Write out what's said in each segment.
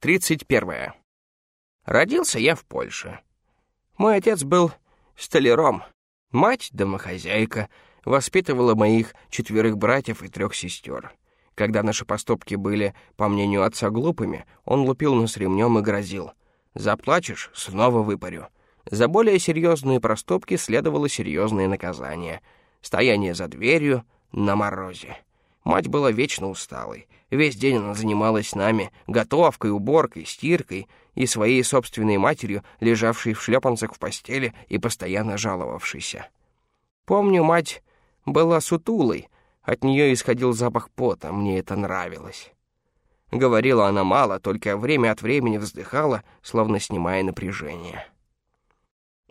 31. Родился я в Польше. Мой отец был столяром, мать — домохозяйка, воспитывала моих четверых братьев и трех сестер. Когда наши поступки были, по мнению отца, глупыми, он лупил нас ремнем и грозил. «Заплачешь — снова выпарю». За более серьезные проступки следовало серьезное наказание. Стояние за дверью на морозе. Мать была вечно усталой. Весь день она занималась нами готовкой, уборкой, стиркой и своей собственной матерью, лежавшей в шлепанцах в постели и постоянно жаловавшейся. Помню, мать была сутулой, от нее исходил запах пота, мне это нравилось. Говорила она мало, только время от времени вздыхала, словно снимая напряжение.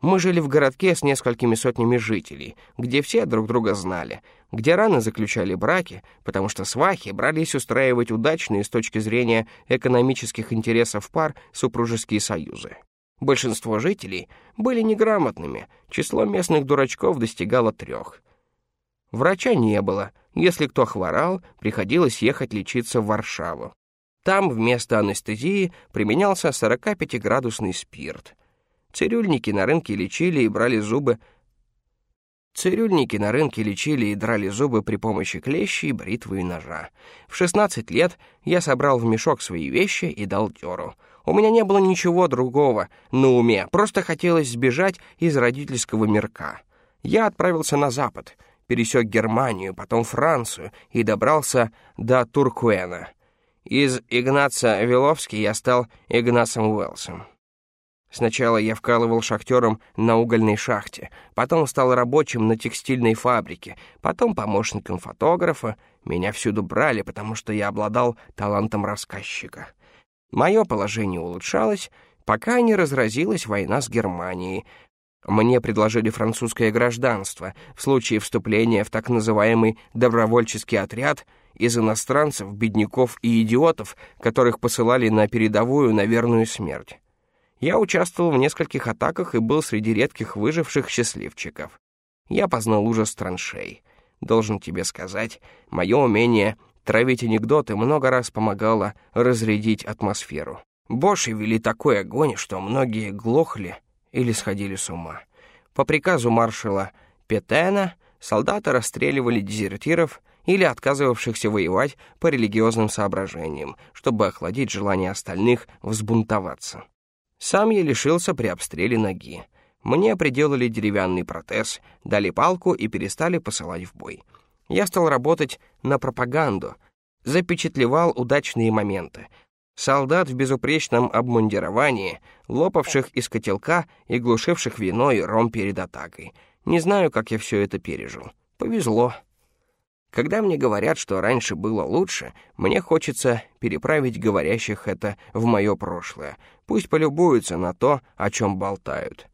Мы жили в городке с несколькими сотнями жителей, где все друг друга знали, где рано заключали браки, потому что свахи брались устраивать удачные с точки зрения экономических интересов пар супружеские союзы. Большинство жителей были неграмотными, число местных дурачков достигало трех. Врача не было, если кто хворал, приходилось ехать лечиться в Варшаву. Там вместо анестезии применялся 45-градусный спирт — Цирюльники на рынке лечили и брали зубы. Цирюльники на рынке лечили и драли зубы при помощи клещей, бритвы и ножа. В 16 лет я собрал в мешок свои вещи и дал дёру. У меня не было ничего другого на уме, просто хотелось сбежать из родительского мирка. Я отправился на запад, пересек Германию, потом Францию и добрался до Туркуэна. Из Игнаца Виловски я стал Игнасом Уэлсом. Сначала я вкалывал шахтером на угольной шахте, потом стал рабочим на текстильной фабрике, потом помощником фотографа. Меня всюду брали, потому что я обладал талантом рассказчика. Мое положение улучшалось, пока не разразилась война с Германией. Мне предложили французское гражданство в случае вступления в так называемый добровольческий отряд из иностранцев, бедняков и идиотов, которых посылали на передовую на верную смерть. Я участвовал в нескольких атаках и был среди редких выживших счастливчиков. Я познал ужас траншей. Должен тебе сказать, мое умение травить анекдоты много раз помогало разрядить атмосферу. Боши вели такой огонь, что многие глохли или сходили с ума. По приказу маршала Петена солдаты расстреливали дезертиров или отказывавшихся воевать по религиозным соображениям, чтобы охладить желание остальных взбунтоваться. Сам я лишился при обстреле ноги. Мне приделали деревянный протез, дали палку и перестали посылать в бой. Я стал работать на пропаганду, запечатлевал удачные моменты. Солдат в безупречном обмундировании, лопавших из котелка и глушивших вино и ром перед атакой. Не знаю, как я все это пережил. Повезло. Когда мне говорят, что раньше было лучше, мне хочется переправить говорящих это в мое прошлое. Пусть полюбуются на то, о чем болтают.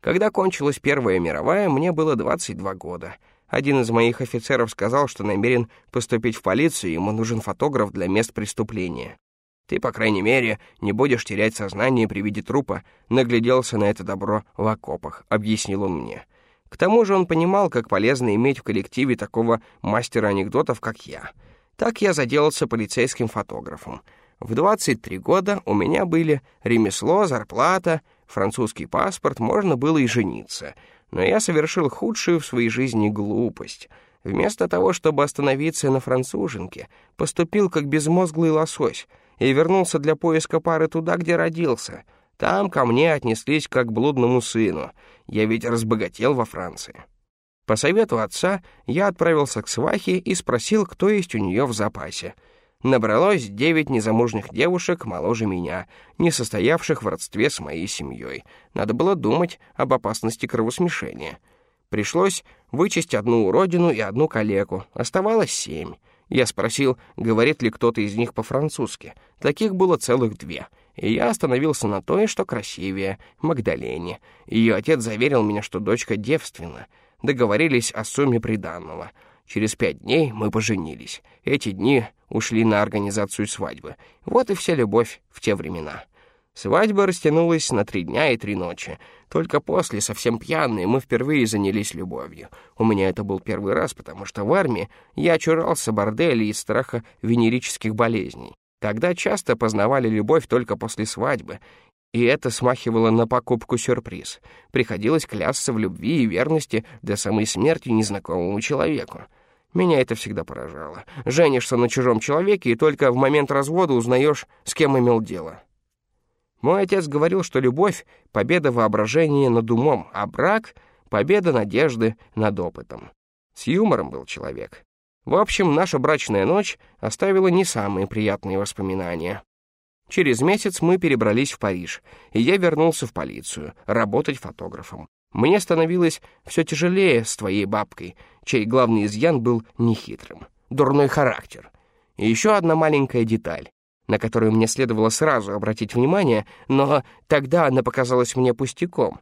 Когда кончилась Первая мировая, мне было 22 года. Один из моих офицеров сказал, что намерен поступить в полицию, ему нужен фотограф для мест преступления. Ты, по крайней мере, не будешь терять сознание при виде трупа, нагляделся на это добро в окопах, объяснил он мне. К тому же он понимал, как полезно иметь в коллективе такого мастера анекдотов, как я. Так я заделался полицейским фотографом. В 23 года у меня были ремесло, зарплата, французский паспорт, можно было и жениться. Но я совершил худшую в своей жизни глупость. Вместо того, чтобы остановиться на француженке, поступил как безмозглый лосось и вернулся для поиска пары туда, где родился — там ко мне отнеслись как к блудному сыну. Я ведь разбогател во Франции. По совету отца я отправился к свахе и спросил, кто есть у нее в запасе. Набралось девять незамужних девушек моложе меня, не состоявших в родстве с моей семьей. Надо было думать об опасности кровосмешения. Пришлось вычесть одну уродину и одну калеку. Оставалось семь. Я спросил, говорит ли кто-то из них по-французски. Таких было целых две — и я остановился на той, что красивее, Магдалене. Ее отец заверил меня, что дочка девственна. Договорились о сумме приданного. Через пять дней мы поженились. Эти дни ушли на организацию свадьбы. Вот и вся любовь в те времена. Свадьба растянулась на три дня и три ночи. Только после, совсем пьяные, мы впервые занялись любовью. У меня это был первый раз, потому что в армии я очурался борделей из страха венерических болезней. Тогда часто познавали любовь только после свадьбы, и это смахивало на покупку-сюрприз. Приходилось клясться в любви и верности до самой смерти незнакомому человеку. Меня это всегда поражало. Женишься на чужом человеке, и только в момент развода узнаешь, с кем имел дело. Мой отец говорил, что любовь — победа воображения над умом, а брак — победа надежды над опытом. С юмором был человек. В общем, наша брачная ночь оставила не самые приятные воспоминания. Через месяц мы перебрались в Париж, и я вернулся в полицию, работать фотографом. Мне становилось все тяжелее с твоей бабкой, чей главный изъян был нехитрым — дурной характер. И еще одна маленькая деталь, на которую мне следовало сразу обратить внимание, но тогда она показалась мне пустяком.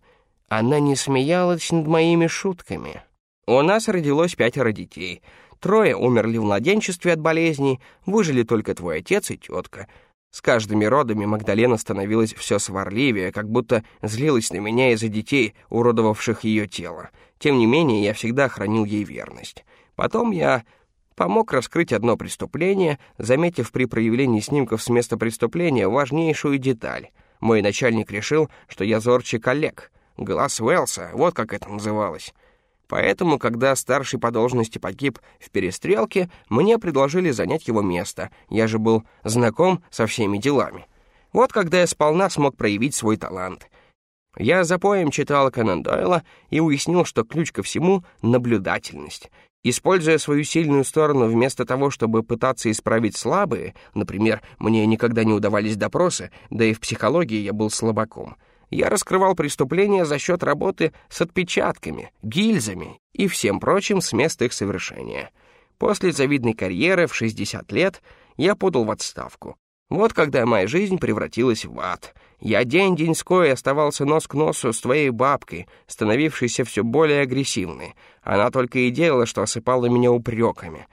Она не смеялась над моими шутками. У нас родилось пятеро детей. Трое умерли в младенчестве от болезней, выжили только твой отец и тетка — с каждыми родами Магдалена становилась все сварливее, как будто злилась на меня из-за детей, уродовавших ее тело. Тем не менее, я всегда хранил ей верность. Потом я помог раскрыть одно преступление, заметив при проявлении снимков с места преступления важнейшую деталь. Мой начальник решил, что я зорче коллег. Глаз Уэлса, вот как это называлось. Поэтому, когда старший по должности погиб в перестрелке, мне предложили занять его место. Я же был знаком со всеми делами. Вот когда я сполна смог проявить свой талант. Я за поем читал Конан Дойла и уяснил, что ключ ко всему — наблюдательность. Используя свою сильную сторону вместо того, чтобы пытаться исправить слабые, например, мне никогда не удавались допросы, да и в психологии я был слабаком — я раскрывал преступления за счет работы с отпечатками, гильзами и всем прочим с места их совершения. После завидной карьеры в 60 лет я подал в отставку. Вот когда моя жизнь превратилась в ад. Я день-деньской оставался нос к носу с твоей бабкой, становившейся все более агрессивной. Она только и делала, что осыпала меня упреками.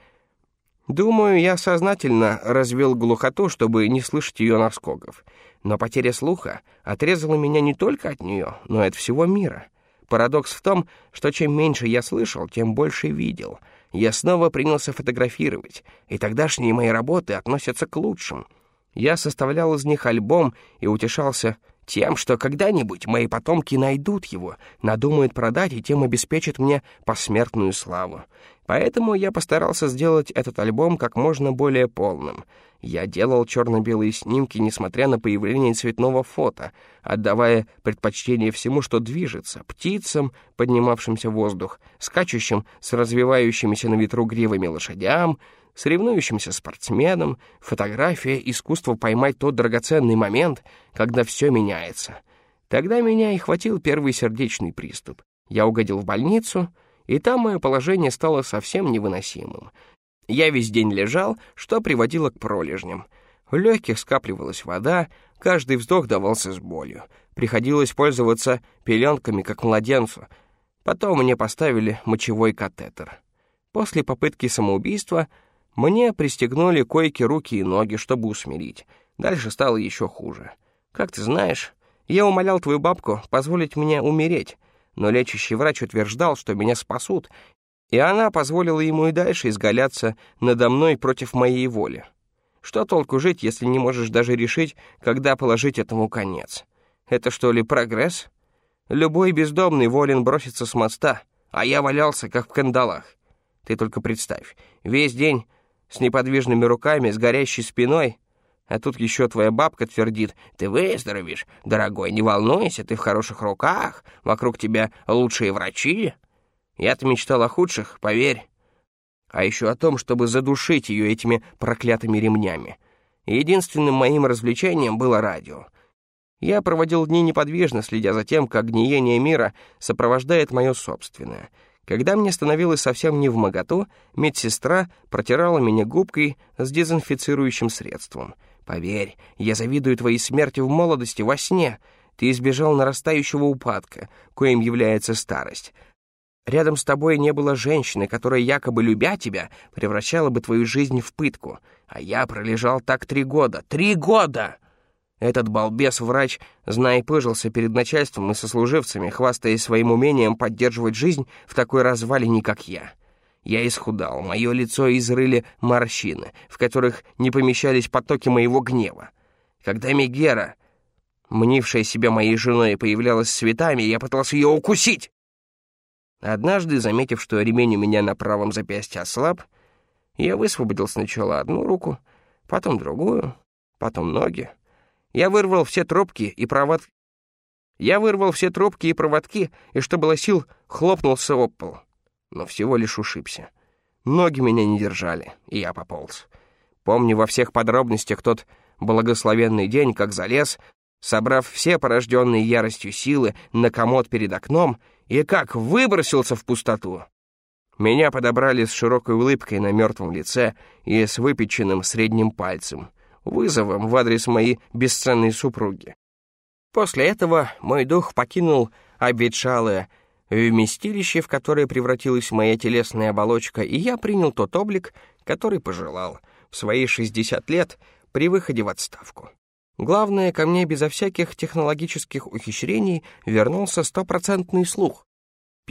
Думаю, я сознательно развел глухоту, чтобы не слышать ее наскоков. Но потеря слуха отрезала меня не только от нее, но и от всего мира. Парадокс в том, что чем меньше я слышал, тем больше видел. Я снова принялся фотографировать, и тогдашние мои работы относятся к лучшим. Я составлял из них альбом и утешался тем, что когда-нибудь мои потомки найдут его, надумают продать и тем обеспечат мне посмертную славу. Поэтому я постарался сделать этот альбом как можно более полным. Я делал черно-белые снимки, несмотря на появление цветного фото, отдавая предпочтение всему, что движется, птицам, поднимавшимся в воздух, скачущим с развивающимися на ветру гривами лошадям, соревнующимся спортсменам, фотография — искусство поймать тот драгоценный момент, когда все меняется. Тогда меня и хватил первый сердечный приступ. Я угодил в больницу, и там мое положение стало совсем невыносимым. Я весь день лежал, что приводило к пролежням. В легких скапливалась вода, каждый вздох давался с болью. Приходилось пользоваться пеленками, как младенцу. Потом мне поставили мочевой катетер. После попытки самоубийства мне пристегнули койки руки и ноги, чтобы усмирить. Дальше стало еще хуже. Как ты знаешь, я умолял твою бабку позволить мне умереть, но лечащий врач утверждал, что меня спасут, и она позволила ему и дальше изгаляться надо мной против моей воли. Что толку жить, если не можешь даже решить, когда положить этому конец? Это что ли прогресс? Любой бездомный волен броситься с моста, а я валялся, как в кандалах. Ты только представь, весь день с неподвижными руками, с горящей спиной. А тут еще твоя бабка твердит, ты выздоровеешь, дорогой, не волнуйся, ты в хороших руках, вокруг тебя лучшие врачи. Я-то мечтал о худших, поверь. А еще о том, чтобы задушить ее этими проклятыми ремнями. Единственным моим развлечением было радио. Я проводил дни неподвижно, следя за тем, как гниение мира сопровождает мое собственное — когда мне становилось совсем не в моготу, медсестра протирала меня губкой с дезинфицирующим средством. «Поверь, я завидую твоей смерти в молодости во сне. Ты избежал нарастающего упадка, коим является старость. Рядом с тобой не было женщины, которая, якобы любя тебя, превращала бы твою жизнь в пытку. А я пролежал так три года. Три года!» Этот балбес-врач, зная, пыжился перед начальством и сослуживцами, хвастаясь своим умением поддерживать жизнь в такой развалине, как я. Я исхудал, мое лицо изрыли морщины, в которых не помещались потоки моего гнева. Когда Мегера, мнившая себя моей женой, появлялась с цветами, я пытался ее укусить. Однажды, заметив, что ремень у меня на правом запястье ослаб, я высвободил сначала одну руку, потом другую, потом ноги. Я вырвал все трубки и проводки. Я вырвал все трубки и проводки, и, что было сил, хлопнулся об пол но всего лишь ушибся. Ноги меня не держали, и я пополз. Помню во всех подробностях тот благословенный день, как залез, собрав все порожденные яростью силы на комод перед окном, и как выбросился в пустоту. Меня подобрали с широкой улыбкой на мертвом лице и с выпеченным средним пальцем, вызовом в адрес моей бесценной супруги. После этого мой дух покинул обветшалое вместилище, в которое превратилась моя телесная оболочка, и я принял тот облик, который пожелал в свои 60 лет при выходе в отставку. Главное, ко мне безо всяких технологических ухищрений вернулся стопроцентный слух.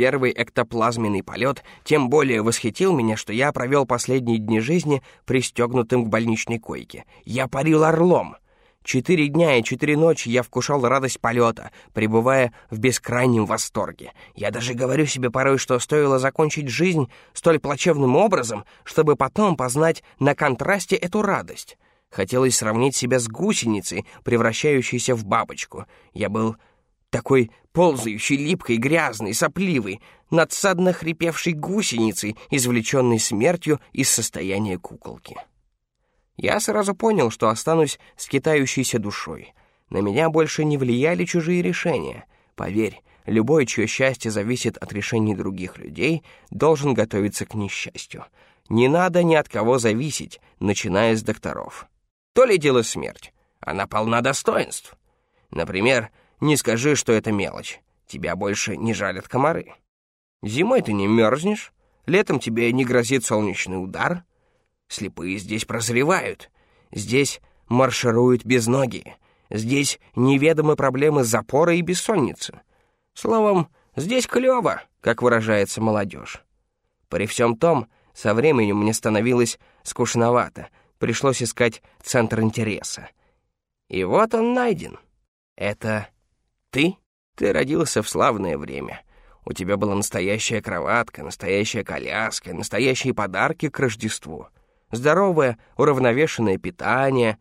Первый эктоплазменный полет тем более восхитил меня, что я провел последние дни жизни пристегнутым к больничной койке. Я парил орлом — Четыре дня и четыре ночи я вкушал радость полета, пребывая в бескрайнем восторге. Я даже говорю себе порой, что стоило закончить жизнь столь плачевным образом, чтобы потом познать на контрасте эту радость. Хотелось сравнить себя с гусеницей, превращающейся в бабочку. Я был такой ползающий, липкой, грязный, сопливый, надсадно хрипевшей гусеницей, извлеченной смертью из состояния куколки. Я сразу понял, что останусь с китающейся душой. На меня больше не влияли чужие решения. Поверь, любой, чье счастье зависит от решений других людей, должен готовиться к несчастью. Не надо ни от кого зависеть, начиная с докторов. То ли дело смерть. Она полна достоинств. Например, не скажи, что это мелочь. Тебя больше не жалят комары. Зимой ты не мерзнешь, летом тебе не грозит солнечный удар — Слепые здесь прозревают. Здесь маршируют без ноги. Здесь неведомы проблемы запора и бессонницы. Словом, здесь клёво, как выражается молодежь. При всем том, со временем мне становилось скучновато. Пришлось искать центр интереса. И вот он найден. Это ты? Ты родился в славное время. У тебя была настоящая кроватка, настоящая коляска, настоящие подарки к Рождеству — здоровое, уравновешенное питание,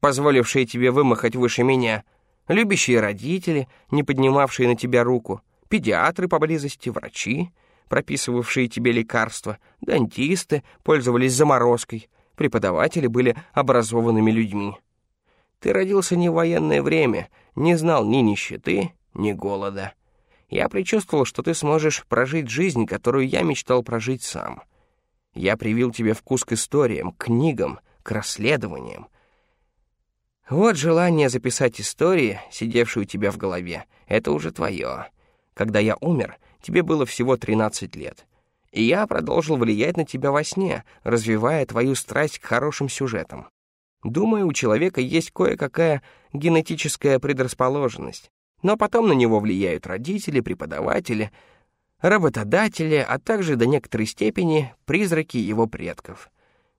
позволившее тебе вымахать выше меня, любящие родители, не поднимавшие на тебя руку, педиатры поблизости, врачи, прописывавшие тебе лекарства, дантисты пользовались заморозкой, преподаватели были образованными людьми. Ты родился не в военное время, не знал ни нищеты, ни голода. Я предчувствовал, что ты сможешь прожить жизнь, которую я мечтал прожить сам — я привил тебе вкус к историям, к книгам, к расследованиям. Вот желание записать истории, сидевшие у тебя в голове, это уже твое. Когда я умер, тебе было всего 13 лет. И я продолжил влиять на тебя во сне, развивая твою страсть к хорошим сюжетам. Думаю, у человека есть кое-какая генетическая предрасположенность, но потом на него влияют родители, преподаватели — работодатели, а также до некоторой степени призраки его предков.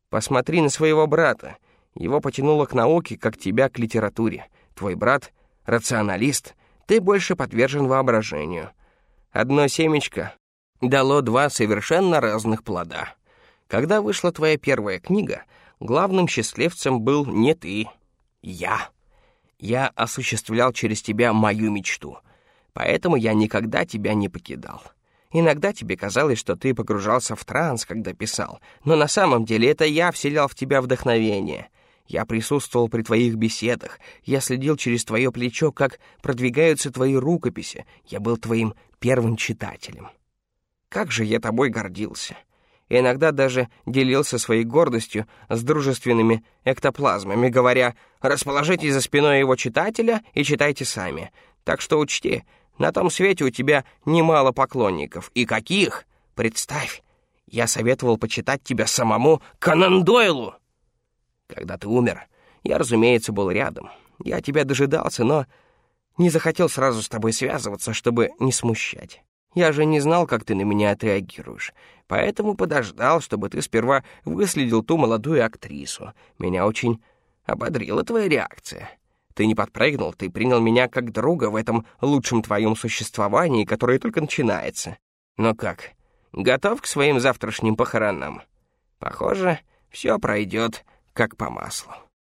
Посмотри на своего брата. Его потянуло к науке, как тебя к литературе. Твой брат — рационалист, ты больше подвержен воображению. Одно семечко дало два совершенно разных плода. Когда вышла твоя первая книга, главным счастливцем был не ты, я. Я осуществлял через тебя мою мечту, поэтому я никогда тебя не покидал. Иногда тебе казалось, что ты погружался в транс, когда писал, но на самом деле это я вселял в тебя вдохновение. Я присутствовал при твоих беседах, я следил через твое плечо, как продвигаются твои рукописи, я был твоим первым читателем. Как же я тобой гордился. И иногда даже делился своей гордостью с дружественными эктоплазмами, говоря «расположитесь за спиной его читателя и читайте сами». Так что учти, на том свете у тебя немало поклонников. И каких? Представь, я советовал почитать тебя самому Конан Дойлу. Когда ты умер, я, разумеется, был рядом. Я тебя дожидался, но не захотел сразу с тобой связываться, чтобы не смущать. Я же не знал, как ты на меня отреагируешь, поэтому подождал, чтобы ты сперва выследил ту молодую актрису. Меня очень ободрила твоя реакция. Ты не подпрыгнул, ты принял меня как друга в этом лучшем твоем существовании, которое только начинается. Но как, готов к своим завтрашним похоронам? Похоже, все пройдет как по маслу.